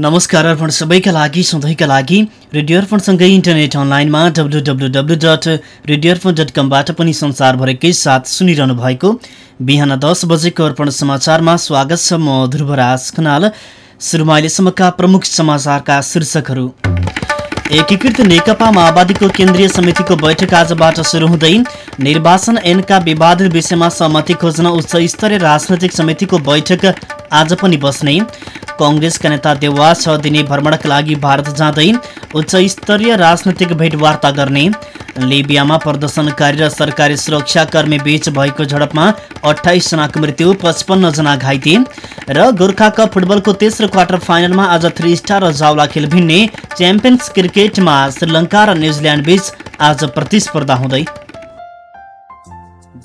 नमस्कार अर्पण सबैका लागि सधैँका लागि रेडियो अर्पणसँगै इन्टरनेट अनलाइनमा W W W dot radio Arpan dot कमबाट पनि संसारभरिकै साथ सुनिरहनु भएको बिहान दस बजेको अर्पण समाचारमा स्वागत छ म ध्रुवराज खनाल। सुरुमा अहिलेसम्मका प्रमुख समाचारका शीर्षकहरू। एकीकृत नेकपा माओवादीको केन्द्रीय समितिको बैठक आजबाट सुरु हुँदै निर्वाचन ऐनका विवादित विषयमा सहमति खोज्न उच्च स्तरीय राजनैतिक समितिको बैठक आज पनि बस्ने। कङ्ग्रेसका नेता देवा छ दिने भ्रमणका लागि भारत जाँदै उच्च स्तरीय राजनैतिक भेटवार्ता गर्ने। लिबियामा प्रदर्शनकारी र सरकारी सुरक्षाकर्मी बीच भएको झडपमा अठाइस जनाको मृत्यु पचपन्न जना घाइते र गोर्खा कप फुटबलको तेस्रो क्वार्टर फाइनलमा आज थ्री स्टार र जाउला खेल भिन्ने च्याम्पियन्स क्रिकेटमा श्रीलङ्का र न्युजिल्यान्ड बीच आज प्रतिस्पर्धा हुँदै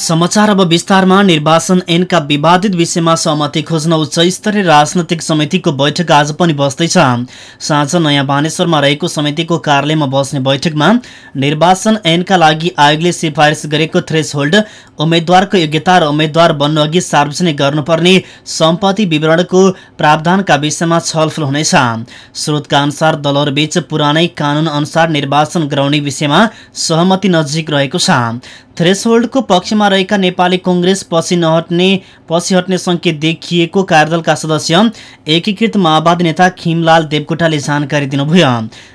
समाचार अब विस्तारमा। निर्वाचन ऐनका विवादित विषयमा सहमति खोज्न उच्च स्तरीय राजनैतिक समितिको बैठक आज पनि बस्दैछ। साँझ नयाँ बानेश्वरमा रहेको समितिको कार्यालयमा बस्ने बैठकमा निर्वाचन ऐनका लागि आयोगले सिफारिस गरेको थ्रेस होल्ड उम्मेद्वारको योग्यता र उम्मेद्वार बन्नु अघि सार्वजनिक गर्नुपर्ने सम्पत्ति विवरणको प्रावधानका विषयमा छलफल हुनेछ। स्रोतका अनुसार दलहरूबीच पुरानै कानून अनुसार निर्वाचन गराउने विषयमा सहमति नजिक रहेको छ। थ्रेसहोल्डको पक्षमा रहेका नेपाली कङ्ग्रेस पछि नहट्ने पछि हट्ने सङ्केत देखिएको कार्यदलका सदस्य एकीकृत माओवादी नेता खिमलाल देवकोटाले जानकारी दिनुभयो।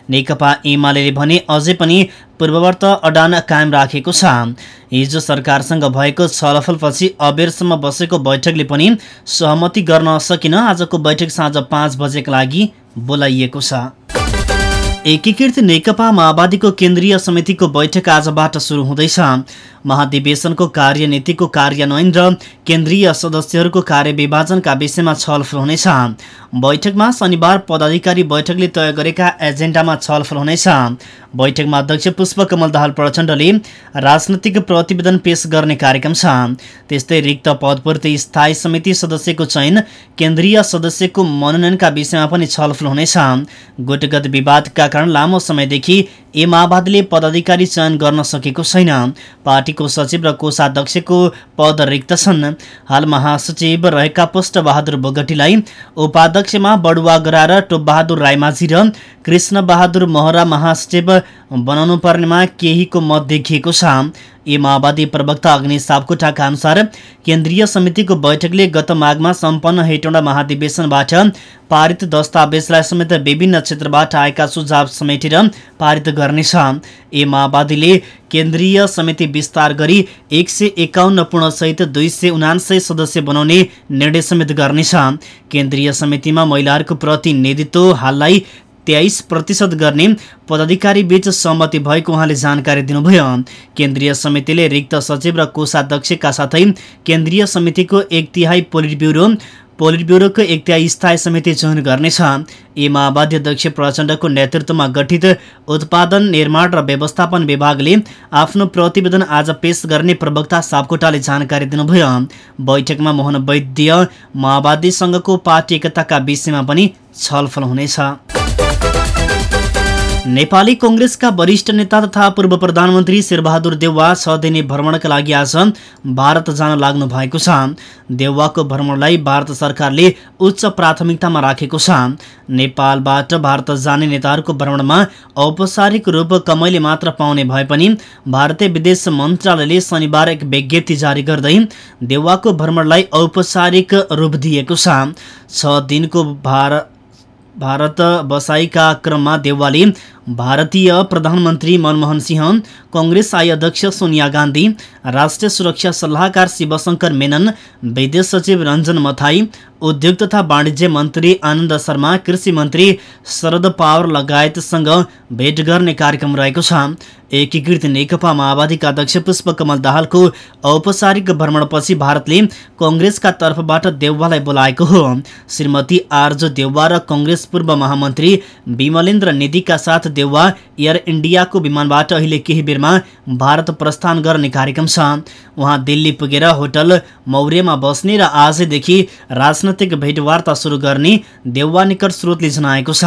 नेकपा एमाले भने अझै पनि पूर्ववर्त अडान कायम राखेको छ। हिजो सरकारसँग भएको छलफलपछि अबेरसम्म बसेको बैठकले पनि सहमति गर्न सकिन आजको बैठक साँझ पाँच बजेका लागि बोलाइएको छ। एकीकृत नेकपा माओवादीको केन्द्रीय समितिको बैठक आजबाट सुरु हुँदैछ। महाधिवेशनको कार्यनीतिको कार्यान्वयन र केन्द्रीय सदस्यहरूको कार्यविभाजनका विषयमा छलफल हुनेछ। बैठकमा शनिबार पदाधिकारी बैठकले तय गरेका एजेन्डामा छलफल हुनेछ। बैठकमा अध्यक्ष पुष्पकमल दाहाल प्रचण्डले राजनैतिक प्रतिवेदन पेश गर्ने कार्यक्रम छ। त्यस्तै रिक्त पदपूर्ति स्थायी समिति सदस्यको चयन केन्द्रीय सदस्यको मनोनयनका विषयमा पनि छलफल हुनेछ। गुटगत विवादका कारण लामो समयदेखि ए माओवादीले पदाधिकारी चयन गर्न सकेको छैन। पार्टीको सचिव र कोषाध्यक्षको पद रिक्त छन्। हाल महासचिव रहेका पुष्टबहादुर बोगटीलाई उपाध्यक्षमा बडुवा गराएर टोपबहादुर राईमाझी र कृष्ण बहादुर महरा महासचिव बनाउनु पर्नेमा केहीको मत देखिएको छ। ए माओवादी प्रवक्ता अग्नि सापकोटाका अनुसार केन्द्रीय समितिको बैठकले गत माघमा सम्पन्न हेटौँडा महाधिवेशनबाट पारित दस्तावेजलाई समेत विभिन्न क्षेत्रबाट आएका सुझाव समेटेर पारित गर्नेछ ए माओवादीले केन्द्रीय समिति विस्तार गरी एक सय एकाउन्न पूर्णसहित दुई सय उनान्सय सदस्य बनाउने निर्णय समेत गर्नेछ केन्द्रीय समितिमा महिलाहरूको प्रतिनिधित्व हाललाई तेइस प्रतिशत गर्ने पदाधिकारी बीच सहमति भएको उहाँले जानकारी दिनुभयो। केन्द्रीय समितिले रिक्त सचिव र कोषाध्यक्षका साथै केन्द्रीय समितिको एक तिहाई पोलिट ब्युरो पोलिट ब्युरोको एक तिहाई स्थायी समिति चयन गर्नेछ। यी माओवादी अध्यक्ष प्रचण्डको नेतृत्वमा गठित उत्पादन निर्माण र व्यवस्थापन विभागले आफ्नो प्रतिवेदन आज पेश गर्ने प्रवक्ता सापकोटाले जानकारी दिनुभयो। बैठकमा मोहन वैद्य माओवादीसँगको पार्टी एकताका विषयमा पनि छलफल हुनेछ। नेपाली कङ्ग्रेसका वरिष्ठ नेता तथा पूर्व प्रधानमन्त्री शेरबहादुर देउवा छ दिने भ्रमणका लागि आज भारत जान लाग्नु भएको छ। देउवाको भ्रमणलाई भारत सरकारले उच्च प्राथमिकतामा राखेको छ। नेपालबाट भारत जाने नेताहरूको भ्रमणमा औपचारिक रूप कमैले मात्र पाउने भए पनि भारतीय विदेश मन्त्रालयले शनिबार एक विज्ञप्ति जारी गर्दै देउवाको भ्रमणलाई औपचारिक रूप दिएको छ। दिनको भारत भारत बसाइका क्रममा देउवाले भारतीय प्रधानमन्त्री मनमोहन सिंह कङ्ग्रेस अध्यक्ष सोनिया गान्धी राष्ट्रिय सुरक्षा सल्लाहकार शिवशङ्कर मेनन विदेश सचिव रञ्जन मथाई उद्योग तथा वाणिज्य मन्त्री आनन्द शर्मा कृषि मन्त्री शरद पवार लगायतसँग भेट गर्ने कार्यक्रम रहेको छ। एकीकृत नेकपा माओवादीका अध्यक्ष पुष्पकमल दाहालको औपचारिक भ्रमणपछि भारतले कङ्ग्रेसका तर्फबाट देउवालाई बोलाएको हो। श्रीमती आर्ज देउवा र कङ्ग्रेस पूर्व महामन्त्री विमलेन्द्र निधिका साथ देउवा एयर इन्डियाको विमानबाट अहिले केही बेरमा भारत प्रस्थान गर्ने कार्यक्रम छ। उहाँ दिल्ली पुगेर होटल मौर्यमा बस्ने र आजदेखि राजनैतिक भेटवार्ता सुरु गर्ने देउवा निकट स्रोतले जनाएको छ।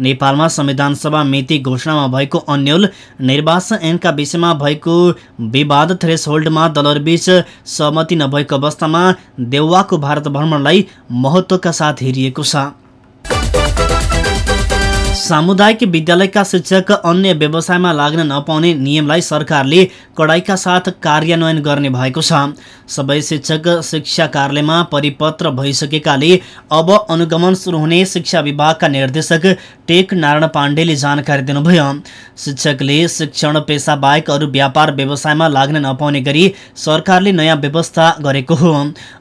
नेपालमा संविधान सभा मिति घोषणामा भएको अन्यल निर्वाचन ऐनका विषयमा भएको विवाद थ्रेस होल्डमा दलहरूबीच सहमति नभएको अवस्थामा देउवाको भारत भ्रमणलाई महत्त्वका साथ हेरिएको छ। सामुदायिक विद्यालयका शिक्षक अन्य व्यवसायमा लाग्न नपाउने नियमलाई सरकारले कडाइका साथ कार्यान्वयन गर्ने भएको छ। सबै शिक्षक शिक्षा कार्यालयमा परिपत्र भइसकेकाले अब अनुगमन सुरु हुने शिक्षा विभागका निर्देशक टेक नारायण पाण्डेले जानकारी दिनुभयो। शिक्षकले शिक्षण पेसा बाहेक अरू व्यापार व्यवसायमा लाग्न नपाउने गरी सरकारले नयाँ व्यवस्था गरेको हो।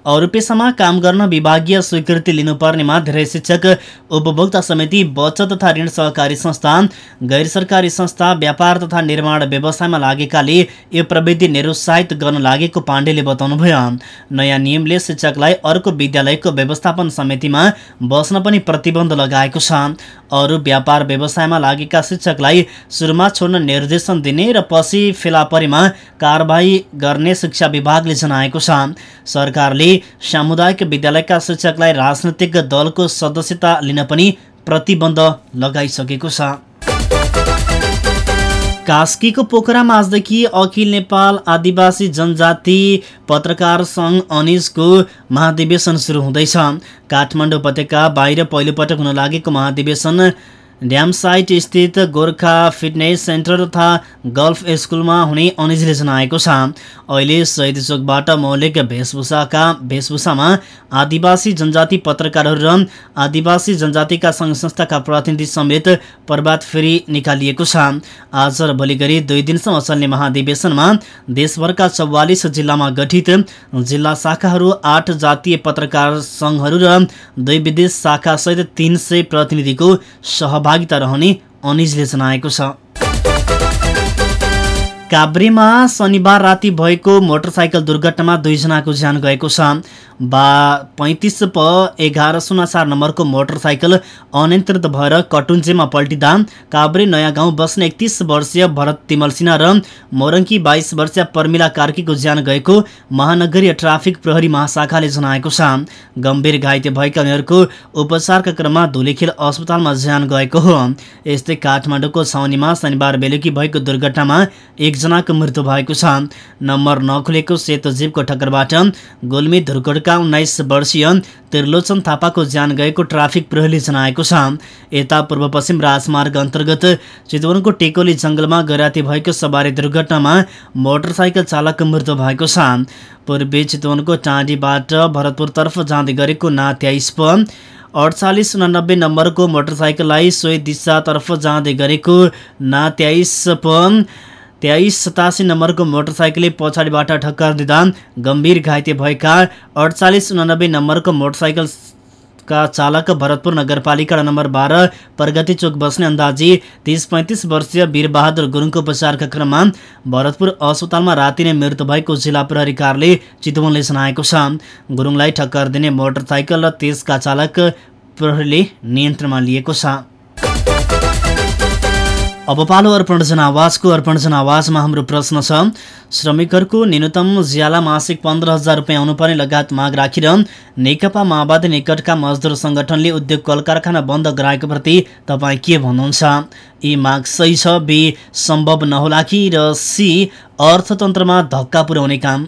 अरू पेसामा काम गर्न विभागीय स्वीकृति लिनुपर्नेमा धेरै शिक्षक उपभोक्ता समिति बचत तथा ऋण सहकारी संस्था गैर सरकारी संस्था व्यापार तथा निर्माण व्यवसायमा लागेकाले यो प्रविधि निरुत्साहित गर्न लागेको पाण्डेले बताउनुभयो नयाँ नियमले शिक्षकलाई अर्को विद्यालयको व्यवस्थापन समितिमा बस्न पनि प्रतिबन्ध लगाएको छ। अरू व्यापार व्यवसायमा लागेका शिक्षकलाई सुरुमा छोड्न निर्देशन दिने र पछि फेला परेमा कारवाही गर्ने शिक्षा विभागले जनाएको छ। सरकारले सामुदायिक विद्यालयका शिक्षकलाई राजनैतिक दलको सदस्यता लिन पनि प्रतिबन्ध लगाइसकेको छ। कास्कीको पोखरामा आजदेखि अखिल नेपाल आदिवासी जनजाति पत्रकार सङ्घ अनिजको महाधिवेशन सुरु हुँदैछ। काठमाडौँ उपत्यका बाहिर पहिलोपटक हुन लागेको महाधिवेशन ड्याम साइट स्थित गोर्खा फिटनेस सेन्टर तथा गल्फ स्कुलमा हुने अनिजले जनाएको छ। अहिले शहीद चोकबाट मौलिक वेशभूषाका वेशभूषामा आदिवासी जनजाति पत्रकारहरू र आदिवासी जनजातिका सङ्घ संस्थाका प्रतिनिधि समेत प्रभात फेरि निकालिएको छ। आज र भोलि गरी दुई दिनसम्म चल्ने महाधिवेशनमा देशभरका चौवालिस जिल्लामा गठित जिल्ला शाखाहरू आठ जातीय पत्रकार सङ्घहरू र दुई विदेश शाखासहित तिन सय प्रतिनिधिको सहभाग सहभागिता रहने अनिजले जनाएको छ। काभ्रेमा शनिबार राति भएको मोटरसाइकल दुर्घटनामा दुईजनाको ज्यान गएको छ। बा पैँतिस प एघार शून्य चार नम्बरको मोटरसाइकल अनियन्त्रित भएर कटुन्जेमा पल्टिँदा काभ्रे नयाँ गाउँ बस्ने एकतिस वर्षीय भरत तिमल सिन्हा र मोरङ्की बाइस वर्षीय पर्मिला कार्कीको ज्यान गएको महानगरीय ट्राफिक प्रहरी महाशाखाले जनाएको छ। गम्भीर घाइते भएका उनीहरूको उपचारका क्रममा धुलेखेल अस्पतालमा ज्यान गएको हो। यस्तै काठमाडौँको छाउनीमा शनिबार बेलुकी भएको दुर्घटनामा एकजनाको मृत्यु भएको छ। नम्बर नखुलेको सेतो जीवको ठक्करबाट गोल्मी धुर्कोटका रहेका उन्नाइस वर्षीय त्रिलोचन थापाको ज्यान गएको ट्राफिक प्रहरीले जनाएको छ। यता पूर्व पश्चिम राजमार्ग अन्तर्गत चितवनको टेकोली जङ्गलमा गराती भएको सवारी दुर्घटनामा मोटरसाइकल चालकको मृत्यु भएको छ। पूर्वी चितवनको टाँडीबाट भरतपुरतर्फ जाँदै गरेको ना तेइस प अडचालिस उनानब्बे नम्बरको मोटरसाइकललाई सोही दिशातर्फ जाँदै गरेको ना तेइस सतासी नम्बरको मोटरसाइकलले पछाडिबाट ठक्कर दिँदा गम्भीर घाइते भएका अडचालिस उनानब्बे नम्बरको मोटरसाइकल का चालक भरतपुर नगरपालिका नम्बर बाह्र प्रगति चोक बस्ने अन्दाजी तिस पैँतिस वर्षीय वीरबहादुर गुरुङको उपचारका क्रममा भरतपुर अस्पतालमा राति नै मृत्यु भएको जिल्ला प्रहरी कार्यालय चितवनले जनाएको छ। गुरुङलाई ठक्कर दिने मोटरसाइकल र त्यसका चालक प्रहरीले नियन्त्रणमा लिएको छ। अब पालो अर्पण जनावासको अर्पण जनावासमा हाम्रो प्रश्न छ। श्रमिकहरूको न्यूनतम ज्याला मासिक पन्ध्र हजार रुपियाँ आउनुपर्ने लगायत माग राखेर नेकपा माओवादी निकटका मजदुर सङ्गठनले उद्योग कल कारखाना बन्द गराएको प्रति तपाईँ के भन्नुहुन्छ? यी माग सही छ बी सम्भव नहोला कि? र सी अर्थतन्त्रमा धक्का पुर्याउने काम।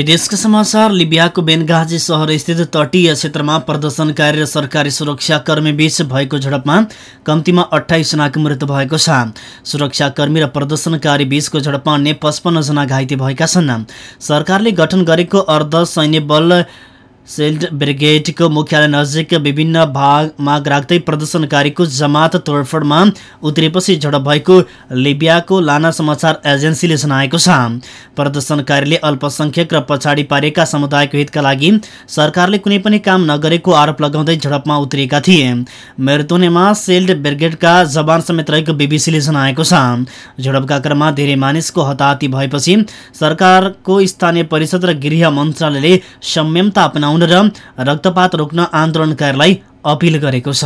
विदेशका समाचार लिबियाको बेनगाजी सहर स्थित तटीय क्षेत्रमा प्रदर्शनकारी र सरकारी सुरक्षाकर्मी बीच भएको झडपमा कम्तीमा अठाइसजनाको मृत्यु भएको छ। सुरक्षाकर्मी र प्रदर्शनकारी बीचको झडपमा अन्य पचपन्नजना घाइते भएका छन्। सरकारले गठन गरेको अर्ध सैन्य बल सेल्ड ब्रिगेडको मुख्यालय नजिक विभिन्न भाग माग राख्दै प्रदर्शनकारीको जमात तोडफोडमा उत्रेपछि झडप भएको लिबियाको लाना समाचार एजेन्सीले जनाएको छ प्रदर्शनकारीले अल्पसंख्यक र पछाडि पारेका समुदायको हितका लागि सरकारले कुनै पनि काम नगरेको आरोप लगाउँदै झडपमा उत्रिएका थिए मृत्युनेमा सेल्ड ब्रिगेडका जवान समेत रहेको बिबिसीले जनाएको छ झडपका क्रममा धेरै मानिसको हताहती भएपछि सरकारको स्थानीय परिषद र गृह मन्त्रालयले संयमता अपनाउन र रक्तपात रोक्न आन्दोलनकारीलाई अपिल गरेको छ।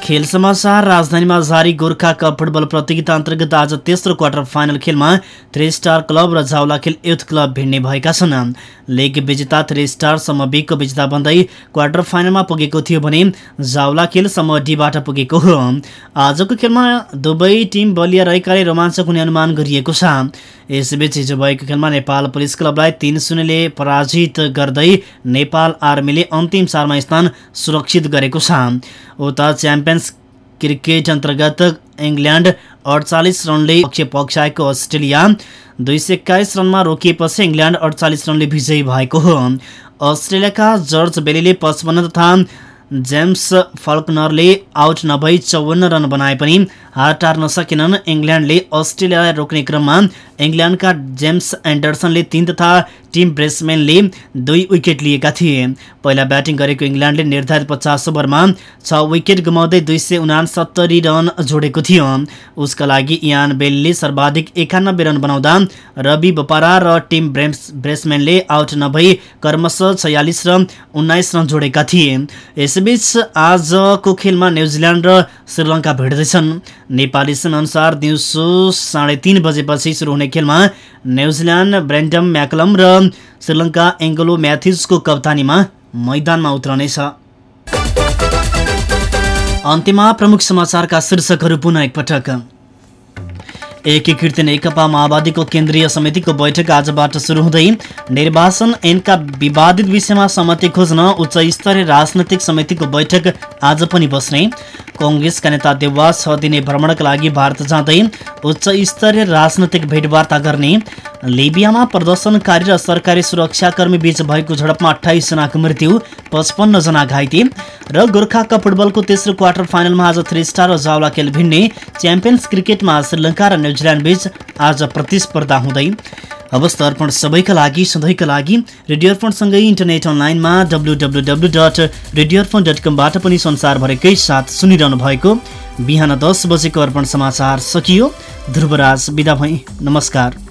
खेल समाचार राजधानीमा जारी गोर्खा कप फुटबल प्रतियोगिता अन्तर्गत आज तेस्रो क्वार्टर फाइनल खेलमा थ्री स्टार क्लब र जाउला खेल युथ क्लब भिड्ने भएका छन्। लिग विजेता थ्री स्टार बीको विजेता बन्दै क्वार्टर फाइनलमा पुगेको थियो भने जाउला खेल समूह डीबाट पुगेको हो। आजको खेलमा दुवै टिम बलिया रहेकाले रोमाञ्चक हुने अनुमान गरिएको छ। यसबीच हिजो भएको खेलमा नेपाल पुलिस क्लबलाई तीन शून्यले पराजित गर्दै नेपाल आर्मीले अन्तिम चारमा स्थान सुरक्षित गरेको छ। उता च्याम्पियन्स क्रिकेट अन्तर्गत इङ्ल्यान्ड अडचालिस रनले पक्ष पक्षाएको अस्ट्रेलिया दुई सय एक्काइस रनमा रोकिएपछि इङ्ल्यान्ड अडचालिस रनले विजयी भएको हो। अस्ट्रेलियाका जर्ज बेलीले पचपन्न तथा जेम्स फल्कनरले आउट नभई चौवन्न रन बनाए पनि हार टार्न सकेनन्। इङ्ल्यान्डले अस्ट्रेलियालाई रोक्ने क्रममा इङ्ल्यान्डका जेम्स एन्डरसनले तिन तथा टिम ब्रेसम्यानले दुई विकेट लिएका थिए। पहिला ब्याटिङ गरेको इङ्ल्यान्डले निर्धारित पचास ओभरमा छ विकेट गुमाउँदै दुई सय उनासत्तरी रन जोडेको थियो। उसका लागि इयान बेलले सर्वाधिक एकानब्बे रन बनाउँदा रवि बपारा र टिम ब्रेम्स ब्रेसम्यानले आउट नभई कर्मश छयालिस र उन्नाइस रन जोडेका थिए। यसबीच आजको खेलमा न्युजिल्यान्ड र श्रीलङ्का भिड्दैछन् नेपाली समयअनुसार दिउँसो साढे तिन बजेपछि सुरु हुने खेलमा न्युजिल्यान्ड ब्रेन्डम म्याकलम र श्रीलङ्का एङ्गलो म्याथ्युजको कप्तानीमा मैदानमा उत्रनेछ। अन्त्यमा प्रमुख समाचारका शीर्षकहरू पुनः एकपटक। एकीकृत नेकपा माओवादीको केन्द्रीय समितिको बैठक आजबाट सुरु हुँदै निर्वाचन ऐनका विवादित विषयमा सहमति खोज्न उच्च स्तरीय राजनैतिक समितिको बैठक आज पनि बस्ने। कङ्ग्रेसका नेता देवा छ दिने भ्रमणका लागि भारत जाँदै उच्च स्तरीय राजनैतिक भेटवार्ता गर्ने। लिबियामा प्रदर्शनकारी र सरकारी सुरक्षाकर्मी बीच भएको झडपमा अठाइसजनाको मृत्यु पचपन्न जना घाइते र गोर्खा कप फुटबलको तेस्रो क्वार्टर फाइनलमा आज थ्री स्टार र जावला खेल भिन्ने च्याम्पियन्स क्रिकेटमा श्रीलङ्का र न्युजिल्यान्ड बीच आज प्रतिस्पर्धा हुँदै अवस्था अर्पण सबैका लागि सधैँका लागि। रेडियो अर्पणसँगै इन्टरनेट अनलाइनमा W W W dot radio Arpan dot कमबाट पनि संसारभरिकै साथ सुनिरहनु भएको बिहान दस बजेको अर्पण समाचार सकियो। ध्रुवराज बिदा भई। नमस्कार।